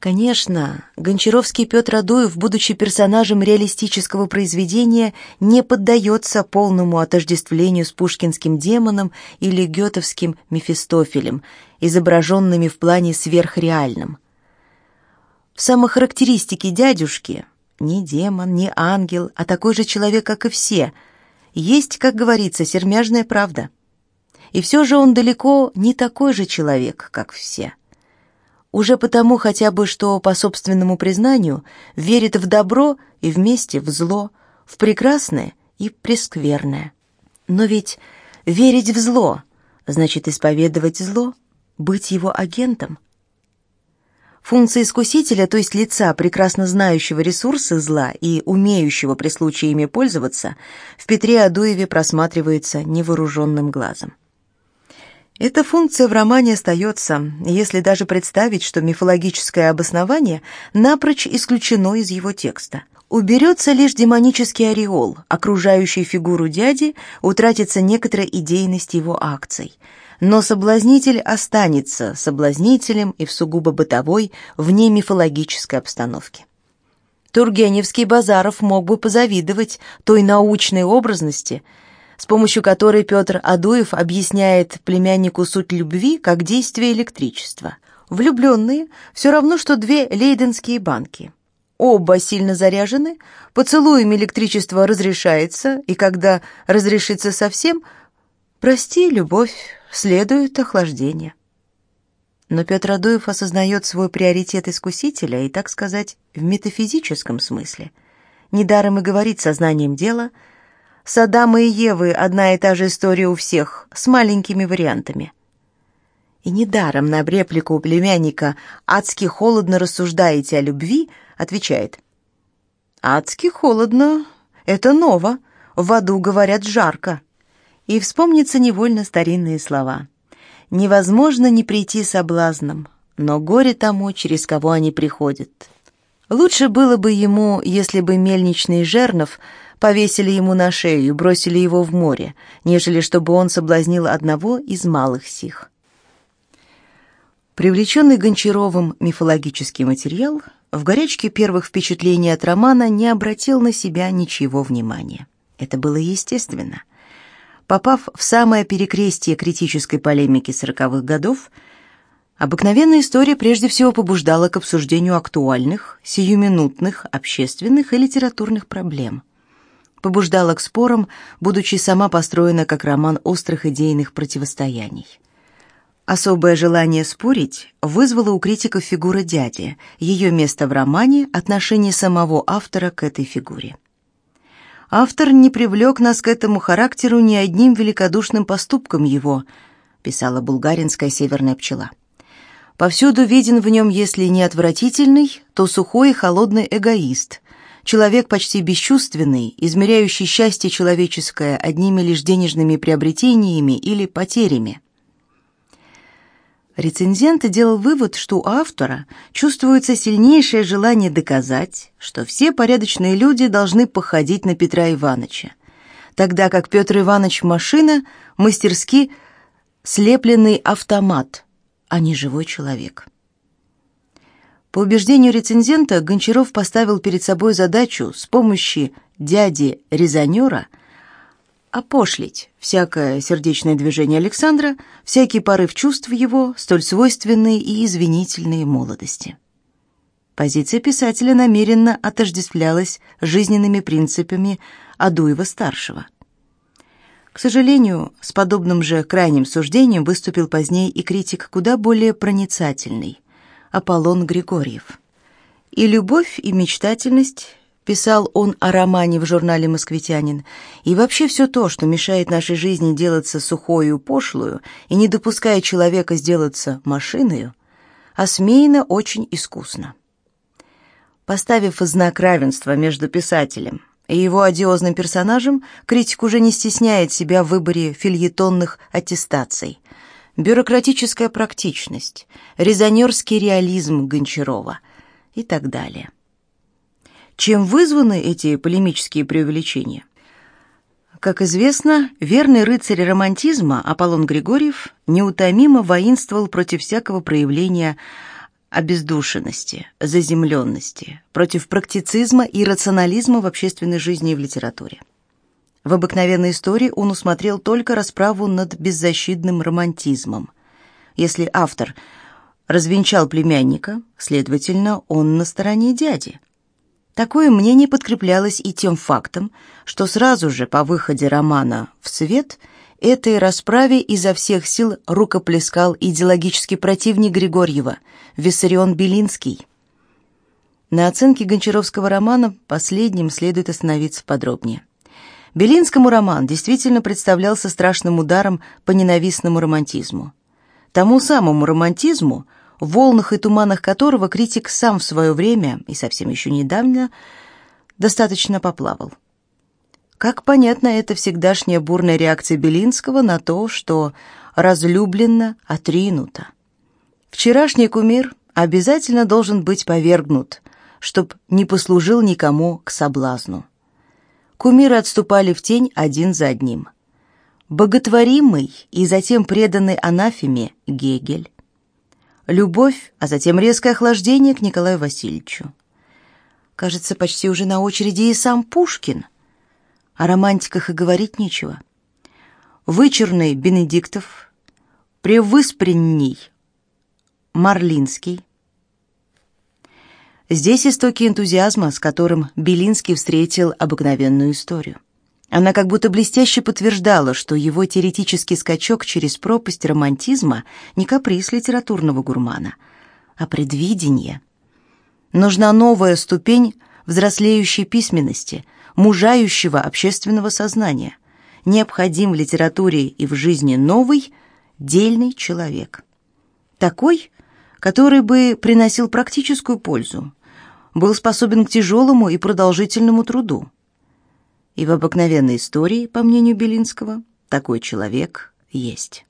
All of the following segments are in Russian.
Конечно, Гончаровский Петр Адуев, будучи персонажем реалистического произведения, не поддается полному отождествлению с пушкинским демоном или гетовским Мефистофелем, изображенными в плане сверхреальным. В самохарактеристике дядюшки ни демон, ни ангел, а такой же человек, как и все, есть, как говорится, сермяжная правда. И все же он далеко не такой же человек, как все. Уже потому хотя бы, что, по собственному признанию, верит в добро и вместе в зло, в прекрасное и прескверное. Но ведь верить в зло значит исповедовать зло, быть его агентом. Функция искусителя, то есть лица, прекрасно знающего ресурсы зла и умеющего при случае ими пользоваться, в Петре Адуеве просматривается невооруженным глазом. Эта функция в романе остается, если даже представить, что мифологическое обоснование напрочь исключено из его текста. Уберется лишь демонический ореол, окружающий фигуру дяди, утратится некоторая идейность его акций. Но соблазнитель останется соблазнителем и в сугубо бытовой, вне мифологической обстановке. Тургеневский Базаров мог бы позавидовать той научной образности – с помощью которой Петр Адуев объясняет племяннику суть любви как действие электричества. Влюбленные все равно, что две лейденские банки. Оба сильно заряжены, поцелуем электричество разрешается, и когда разрешится совсем, прости, любовь, следует охлаждение. Но Петр Адуев осознает свой приоритет искусителя и, так сказать, в метафизическом смысле. Недаром и говорит сознанием дела – с Адама и Евы одна и та же история у всех, с маленькими вариантами. И недаром на реплику у племянника «Адски холодно рассуждаете о любви» отвечает «Адски холодно, это ново, в аду говорят жарко». И вспомнится невольно старинные слова. «Невозможно не прийти соблазном, но горе тому, через кого они приходят». Лучше было бы ему, если бы мельничный жернов – повесили ему на шею и бросили его в море, нежели чтобы он соблазнил одного из малых сих. Привлеченный Гончаровым мифологический материал в горячке первых впечатлений от романа не обратил на себя ничего внимания. Это было естественно. Попав в самое перекрестие критической полемики сороковых годов, обыкновенная история прежде всего побуждала к обсуждению актуальных, сиюминутных, общественных и литературных проблем побуждала к спорам, будучи сама построена как роман острых идейных противостояний. Особое желание спорить вызвало у критиков фигура дяди, ее место в романе, отношение самого автора к этой фигуре. Автор не привлек нас к этому характеру ни одним великодушным поступком его, писала булгаринская северная пчела. Повсюду виден в нем, если не отвратительный, то сухой и холодный эгоист, человек почти бесчувственный, измеряющий счастье человеческое одними лишь денежными приобретениями или потерями. Рецензент делал вывод, что у автора чувствуется сильнейшее желание доказать, что все порядочные люди должны походить на Петра Ивановича, тогда как Петр Иванович машина мастерски слепленный автомат, а не живой человек. По убеждению рецензента, Гончаров поставил перед собой задачу с помощью дяди-резонера опошлить всякое сердечное движение Александра, всякий порыв чувств его, столь свойственные и извинительные молодости. Позиция писателя намеренно отождествлялась жизненными принципами Адуева-старшего. К сожалению, с подобным же крайним суждением выступил позднее и критик куда более проницательный – Аполлон Григорьев. И любовь, и мечтательность, писал он о романе в журнале «Москвитянин», и вообще все то, что мешает нашей жизни делаться сухою пошлую и не допуская человека сделаться машиною, осмеяно очень искусно. Поставив знак равенства между писателем и его одиозным персонажем, критик уже не стесняет себя в выборе фильетонных аттестаций – бюрократическая практичность, резонерский реализм Гончарова и так далее. Чем вызваны эти полемические преувеличения? Как известно, верный рыцарь романтизма Аполлон Григорьев неутомимо воинствовал против всякого проявления обездушенности, заземленности, против практицизма и рационализма в общественной жизни и в литературе. В обыкновенной истории он усмотрел только расправу над беззащитным романтизмом. Если автор развенчал племянника, следовательно, он на стороне дяди. Такое мнение подкреплялось и тем фактом, что сразу же по выходе романа в свет этой расправе изо всех сил рукоплескал идеологический противник Григорьева, Виссарион Белинский. На оценке Гончаровского романа последним следует остановиться подробнее. Белинскому роман действительно представлялся страшным ударом по ненавистному романтизму. Тому самому романтизму, в волнах и туманах которого критик сам в свое время, и совсем еще недавно, достаточно поплавал. Как понятно, это всегдашняя бурная реакция Белинского на то, что разлюбленно отринуто. Вчерашний кумир обязательно должен быть повергнут, чтоб не послужил никому к соблазну. Кумиры отступали в тень один за одним. Боготворимый и затем преданный анафеме Гегель. Любовь, а затем резкое охлаждение к Николаю Васильевичу. Кажется, почти уже на очереди и сам Пушкин – о романтиках и говорить нечего. Вычурный Бенедиктов, превыспренний Марлинский. Здесь истоки энтузиазма, с которым Белинский встретил обыкновенную историю. Она как будто блестяще подтверждала, что его теоретический скачок через пропасть романтизма не каприз литературного гурмана, а предвидение. Нужна новая ступень взрослеющей письменности – мужающего общественного сознания. Необходим в литературе и в жизни новый, дельный человек. Такой, который бы приносил практическую пользу, был способен к тяжелому и продолжительному труду. И в обыкновенной истории, по мнению Белинского, такой человек есть.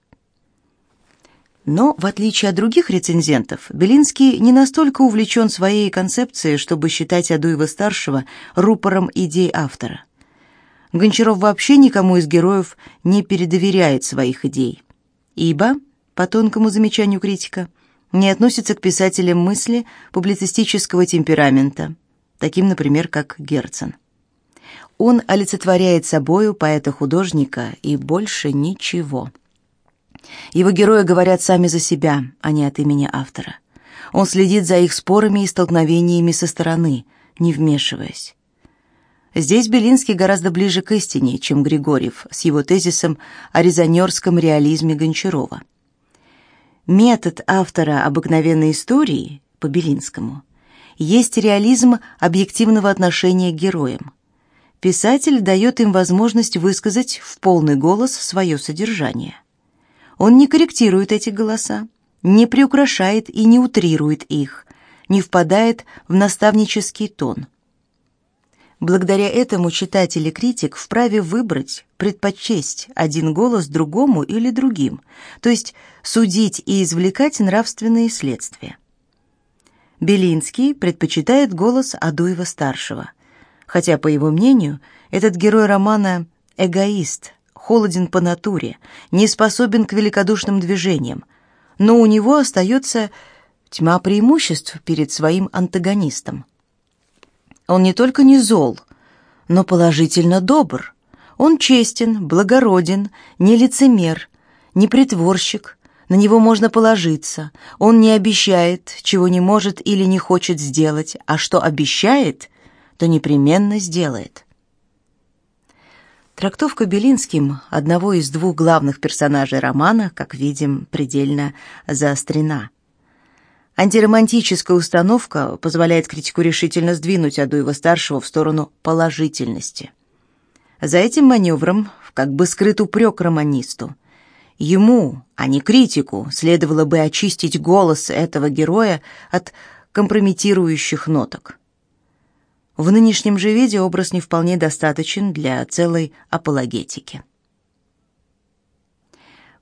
Но, в отличие от других рецензентов, Белинский не настолько увлечен своей концепцией, чтобы считать Адуева-старшего рупором идей автора. Гончаров вообще никому из героев не передоверяет своих идей, ибо, по тонкому замечанию критика, не относится к писателям мысли публицистического темперамента, таким, например, как Герцен. Он олицетворяет собою поэта-художника и больше ничего – его герои говорят сами за себя, а не от имени автора. Он следит за их спорами и столкновениями со стороны, не вмешиваясь. Здесь Белинский гораздо ближе к истине, чем Григорьев с его тезисом о резонерском реализме Гончарова. Метод автора обыкновенной истории, по Белинскому, есть реализм объективного отношения к героям. Писатель дает им возможность высказать в полный голос свое содержание – он не корректирует эти голоса, не приукрашает и не утрирует их, не впадает в наставнический тон. Благодаря этому читатель и критик вправе выбрать, предпочесть один голос другому или другим, то есть судить и извлекать нравственные следствия. Белинский предпочитает голос Адуева-старшего, хотя, по его мнению, этот герой романа эгоист, холоден по натуре, не способен к великодушным движениям, но у него остается тьма преимуществ перед своим антагонистом. Он не только не зол, но положительно добр. Он честен, благороден, не лицемер, не притворщик, на него можно положиться. Он не обещает, чего не может или не хочет сделать, а что обещает, то непременно сделает. Трактовка Белинским одного из двух главных персонажей романа, как видим, предельно заострена. Антиромантическая установка позволяет критику решительно сдвинуть Адуева-старшего в сторону положительности. За этим маневром как бы скрыт упрек романисту. Ему, а не критику, следовало бы очистить голос этого героя от компрометирующих ноток. В нынешнем же виде образ не вполне достаточен для целой апологетики.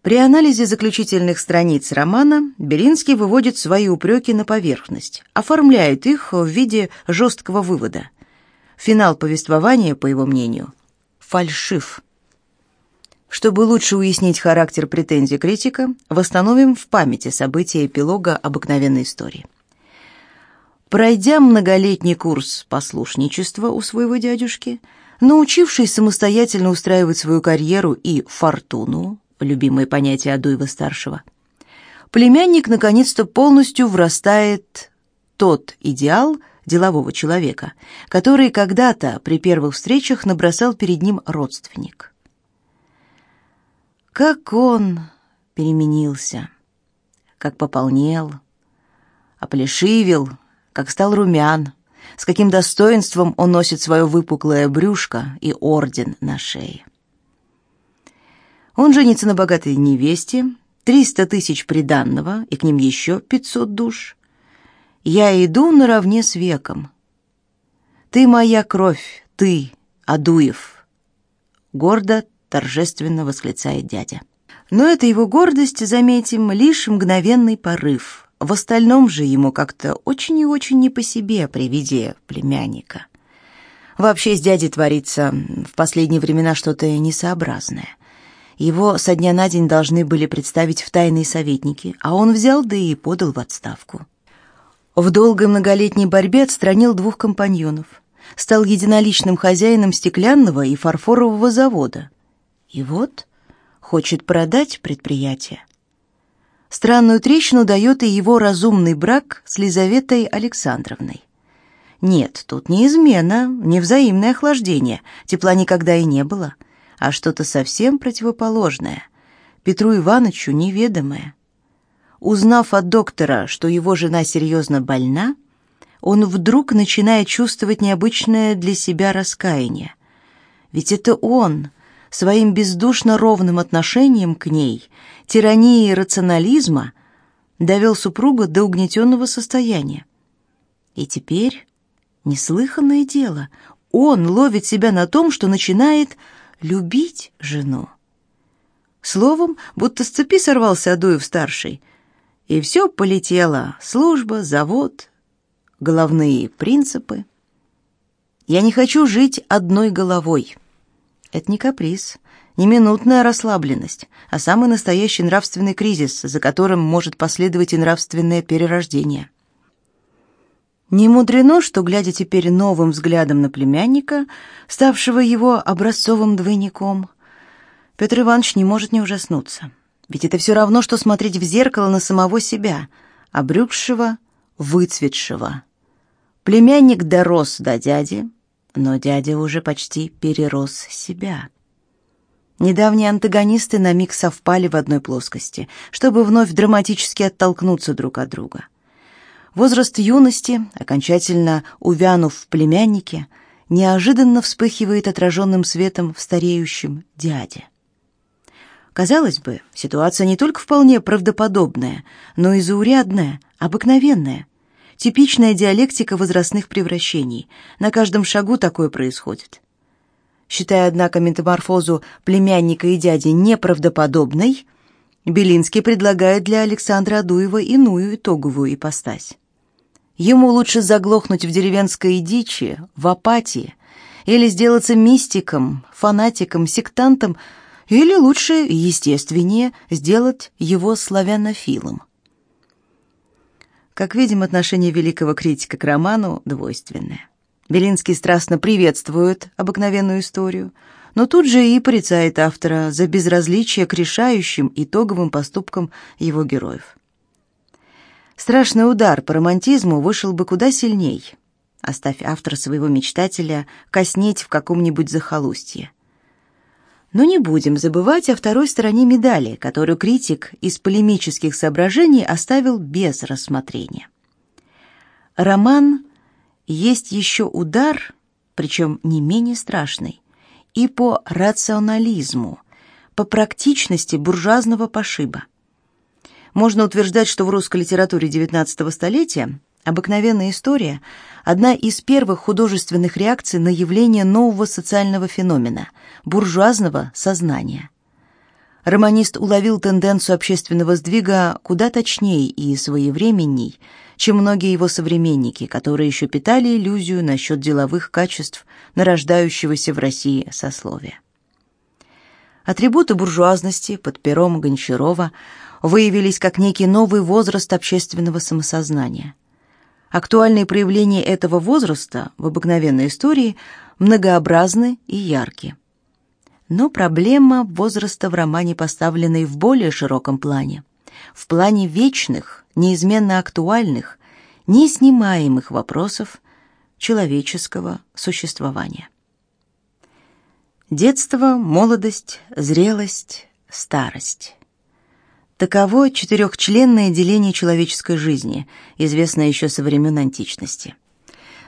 При анализе заключительных страниц романа Белинский выводит свои упреки на поверхность, оформляет их в виде жесткого вывода. Финал повествования, по его мнению, фальшив. Чтобы лучше уяснить характер претензий критика, восстановим в памяти события эпилога обыкновенной истории. Пройдя многолетний курс послушничества у своего дядюшки, научившись самостоятельно устраивать свою карьеру и фортуну, любимое понятие Адуева-старшего, племянник наконец-то полностью врастает тот идеал делового человека, который когда-то при первых встречах набросал перед ним родственник. Как он переменился, как пополнел, оплешивел, как стал румян, с каким достоинством он носит свое выпуклое брюшко и орден на шее. Он женится на богатой невесте, триста тысяч приданного, и к ним еще пятьсот душ. Я иду наравне с веком. Ты моя кровь, ты, Адуев. Гордо, торжественно восклицает дядя. Но это его гордость, заметим, лишь мгновенный порыв — в остальном же ему как-то очень и очень не по себе при виде племянника. Вообще с дядей творится в последние времена что-то несообразное. Его со дня на день должны были представить в тайные советники, а он взял да и подал в отставку. В долгой многолетней борьбе отстранил двух компаньонов. Стал единоличным хозяином стеклянного и фарфорового завода. И вот хочет продать предприятие. Странную трещину дает и его разумный брак с Лизаветой Александровной. Нет, тут не измена, не взаимное охлаждение, тепла никогда и не было, а что-то совсем противоположное, Петру Ивановичу неведомое. Узнав от доктора, что его жена серьезно больна, он вдруг начинает чувствовать необычное для себя раскаяние. Ведь это он, своим бездушно ровным отношением к ней, тиранией рационализма, довел супруга до угнетенного состояния. И теперь неслыханное дело, он ловит себя на том, что начинает любить жену. Словом, будто с цепи сорвался Адуев-старший, и все полетело: служба, завод, головные принципы. Я не хочу жить одной головой. Это не каприз, не минутная расслабленность, а самый настоящий нравственный кризис, за которым может последовать и нравственное перерождение. Не мудрено, что, глядя теперь новым взглядом на племянника, ставшего его образцовым двойником, Петр Иванович не может не ужаснуться. Ведь это все равно, что смотреть в зеркало на самого себя, обрюкшего, выцветшего. Племянник дорос до дяди, но дядя уже почти перерос себя. Недавние антагонисты на миг совпали в одной плоскости, чтобы вновь драматически оттолкнуться друг от друга. Возраст юности, окончательно увянув в племяннике, неожиданно вспыхивает отраженным светом в стареющем дяде. Казалось бы, ситуация не только вполне правдоподобная, но и заурядная, обыкновенная – Типичная диалектика возрастных превращений. На каждом шагу такое происходит. Считая, однако, метаморфозу племянника и дяди неправдоподобной, Белинский предлагает для Александра Адуева иную итоговую ипостась. Ему лучше заглохнуть в деревенской дичи, в апатии, или сделаться мистиком, фанатиком, сектантом, или лучше, естественнее, сделать его славянофилом. Как видим, отношение великого критика к роману двойственное. Белинский страстно приветствует обыкновенную историю, но тут же и порицает автора за безразличие к решающим итоговым поступкам его героев. Страшный удар по романтизму вышел бы куда сильней. Оставь автора своего мечтателя коснеть в каком-нибудь захолустье. Но не будем забывать о второй стороне медали, которую критик из полемических соображений оставил без рассмотрения. Роман есть еще удар, причем не менее страшный, и по рационализму, по практичности буржуазного пошиба. Можно утверждать, что в русской литературе XIX столетия обыкновенная история – одна из первых художественных реакций на явление нового социального феномена – буржуазного сознания. Романист уловил тенденцию общественного сдвига куда точнее и своевременней, чем многие его современники, которые еще питали иллюзию насчет деловых качеств нарождающегося в России сословия. Атрибуты буржуазности под пером Гончарова выявились как некий новый возраст общественного самосознания – Актуальные проявления этого возраста в обыкновенной истории многообразны и ярки. Но проблема возраста в романе поставлена и в более широком плане. В плане вечных, неизменно актуальных, неснимаемых вопросов человеческого существования. Детство, молодость, зрелость, старость. Таково четырехчленное деление человеческой жизни, известное еще со времен античности.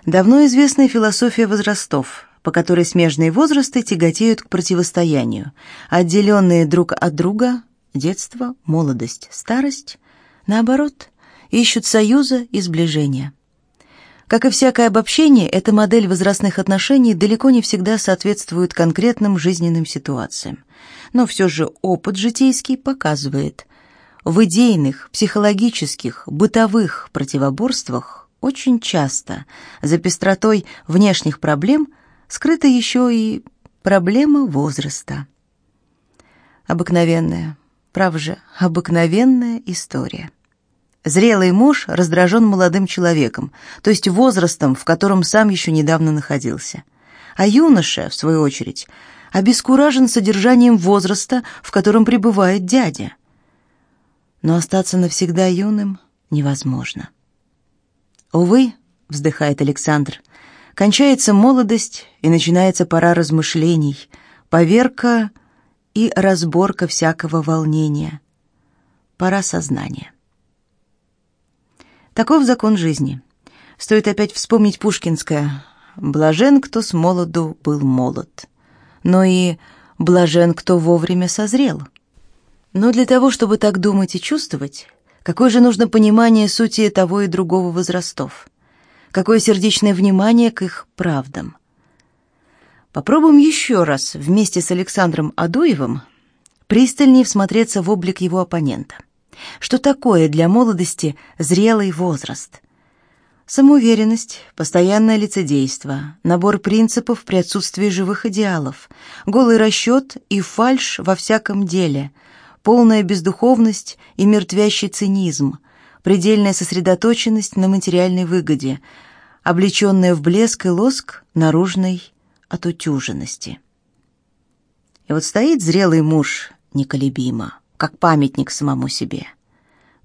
Давно известная философия возрастов, по которой смежные возрасты тяготеют к противостоянию, отделенные друг от друга детство, молодость, старость, наоборот, ищут союза и сближения. Как и всякое обобщение, эта модель возрастных отношений далеко не всегда соответствует конкретным жизненным ситуациям. Но все же опыт житейский показывает, в идейных, психологических, бытовых противоборствах очень часто за пестротой внешних проблем скрыта еще и проблема возраста. Обыкновенная, прав же, обыкновенная история. Зрелый муж раздражен молодым человеком, то есть возрастом, в котором сам еще недавно находился. А юноша, в свою очередь, обескуражен содержанием возраста, в котором пребывает дядя. Но остаться навсегда юным невозможно. «Увы», — вздыхает Александр, — «кончается молодость, и начинается пора размышлений, поверка и разборка всякого волнения, пора сознания». Таков закон жизни. Стоит опять вспомнить пушкинское «Блажен, кто с молоду был молод», но и «Блажен, кто вовремя созрел». Но для того, чтобы так думать и чувствовать, какое же нужно понимание сути того и другого возрастов? Какое сердечное внимание к их правдам? Попробуем еще раз вместе с Александром Адуевым пристальнее всмотреться в облик его оппонента. Что такое для молодости зрелый возраст? Самоуверенность, постоянное лицедейство, набор принципов при отсутствии живых идеалов, голый расчет и фальшь во всяком деле, полная бездуховность и мертвящий цинизм, предельная сосредоточенность на материальной выгоде, облеченная в блеск и лоск наружной отутюженности. И вот стоит зрелый муж неколебимо, как памятник самому себе.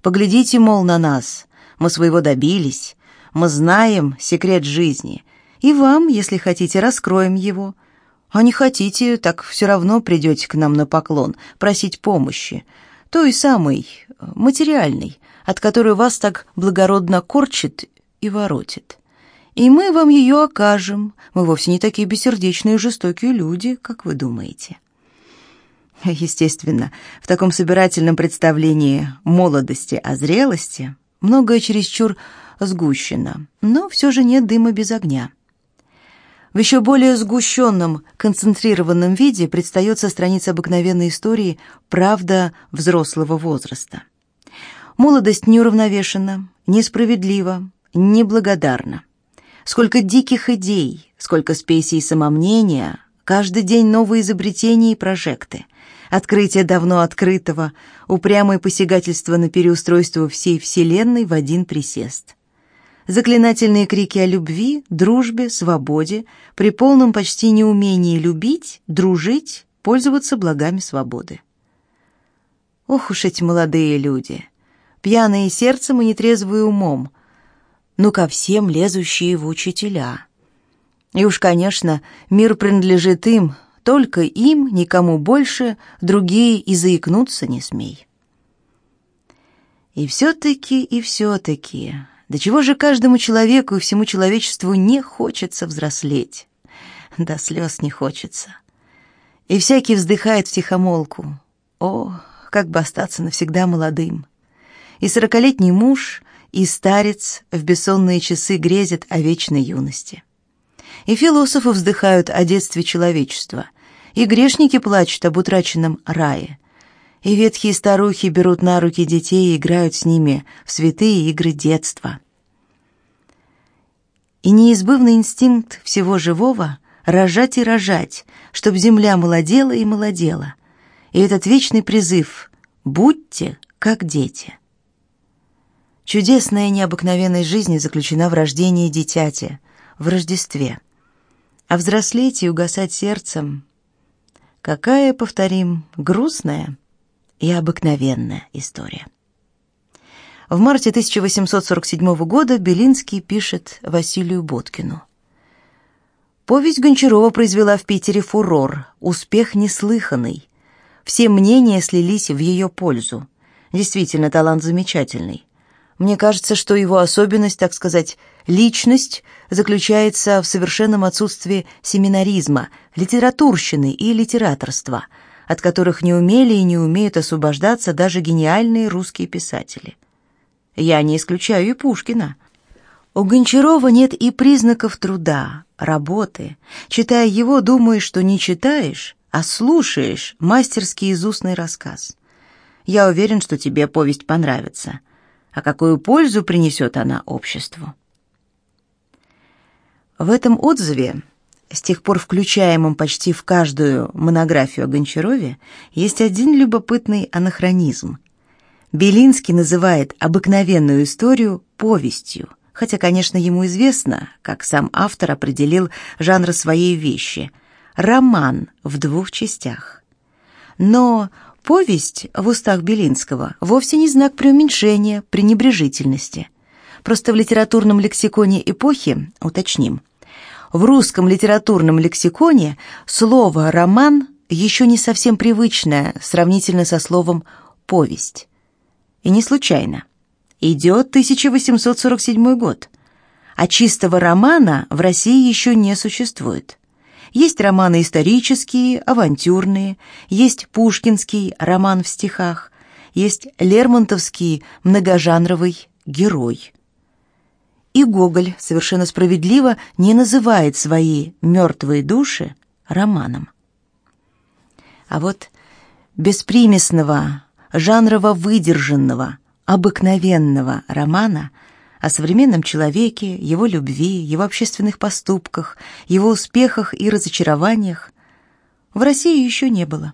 Поглядите, мол, на нас. Мы своего добились. Мы знаем секрет жизни. И вам, если хотите, раскроем его. А не хотите, так все равно придете к нам на поклон, просить помощи. Той самой, материальной, от которой вас так благородно корчит и воротит. И мы вам ее окажем. Мы вовсе не такие бессердечные и жестокие люди, как вы думаете. Естественно, в таком собирательном представлении молодости о зрелости многое чересчур сгущено, но все же нет дыма без огня. В еще более сгущенном, концентрированном виде предстает со страниц обыкновенной истории «Правда взрослого возраста». Молодость неуравновешена, несправедлива, неблагодарна. Сколько диких идей, сколько спесей самомнения, каждый день новые изобретения и прожекты открытие давно открытого, упрямое посягательство на переустройство всей Вселенной в один присест. Заклинательные крики о любви, дружбе, свободе, при полном почти неумении любить, дружить, пользоваться благами свободы. Ох уж эти молодые люди, пьяные сердцем и нетрезвые умом, ну ко всем лезущие в учителя. И уж, конечно, мир принадлежит им, только им, никому больше, другие и заикнуться не смей. И все-таки, и все-таки, до чего же каждому человеку и всему человечеству не хочется взрослеть? До слез не хочется. И всякий вздыхает втихомолку. О, как бы остаться навсегда молодым. И сорокалетний муж, и старец в бессонные часы грезят о вечной юности. И философы вздыхают о детстве человечества, и грешники плачут об утраченном рае. И ветхие старухи берут на руки детей и играют с ними в святые игры детства. И неизбывный инстинкт всего живого — рожать и рожать, чтоб земля молодела и молодела. И этот вечный призыв — «Будьте как дети». Чудесная необыкновенность жизни заключена в рождении дитяти, в Рождестве. А взрослеть и угасать сердцем — какая, повторим, грустная и обыкновенная история. В марте 1847 года Белинский пишет Василию Боткину. Повесть Гончарова произвела в Питере фурор, успех неслыханный. Все мнения слились в ее пользу. Действительно, талант замечательный. Мне кажется, что его особенность, так сказать, личность заключается в совершенном отсутствии семинаризма, литературщины и литераторства, от которых не умели и не умеют освобождаться даже гениальные русские писатели. Я не исключаю и Пушкина. У Гончарова нет и признаков труда, работы. Читая его, думаешь, что не читаешь, а слушаешь мастерский изустный рассказ. Я уверен, что тебе повесть понравится а какую пользу принесет она обществу. В этом отзыве, с тех пор включаемом почти в каждую монографию о Гончарове, есть один любопытный анахронизм. Белинский называет обыкновенную историю повестью, хотя, конечно, ему известно, как сам автор определил жанр своей вещи – роман в двух частях. Но Повесть в устах Белинского вовсе не знак преуменьшения, пренебрежительности. Просто в литературном лексиконе эпохи, уточним, в русском литературном лексиконе слово «роман» еще не совсем привычное сравнительно со словом «повесть». И не случайно. Идет 1847 год, а чистого романа в России еще не существует. Есть романы исторические, авантюрные, есть пушкинский роман в стихах, есть лермонтовский многожанровый герой. И Гоголь совершенно справедливо не называет свои мертвые души романом. А вот беспримесного, жанрово выдержанного, обыкновенного романа – о современном человеке, его любви, его общественных поступках, его успехах и разочарованиях в России еще не было.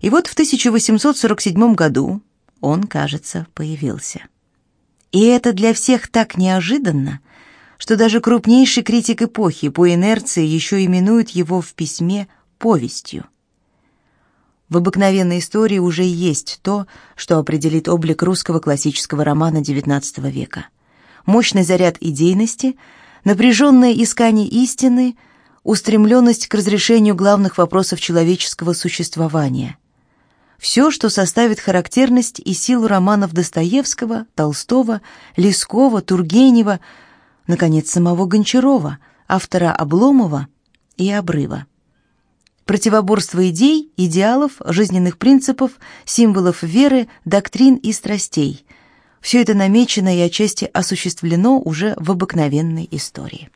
И вот в 1847 году он, кажется, появился. И это для всех так неожиданно, что даже крупнейший критик эпохи по инерции еще именует его в письме повестью. В обыкновенной истории уже есть то, что определит облик русского классического романа XIX века мощный заряд идейности, напряженное искание истины, устремленность к разрешению главных вопросов человеческого существования. Все, что составит характерность и силу романов Достоевского, Толстого, Лескова, Тургенева, наконец, самого Гончарова, автора Обломова и Обрыва. Противоборство идей, идеалов, жизненных принципов, символов веры, доктрин и страстей – все это намечено и отчасти осуществлено уже в обыкновенной истории.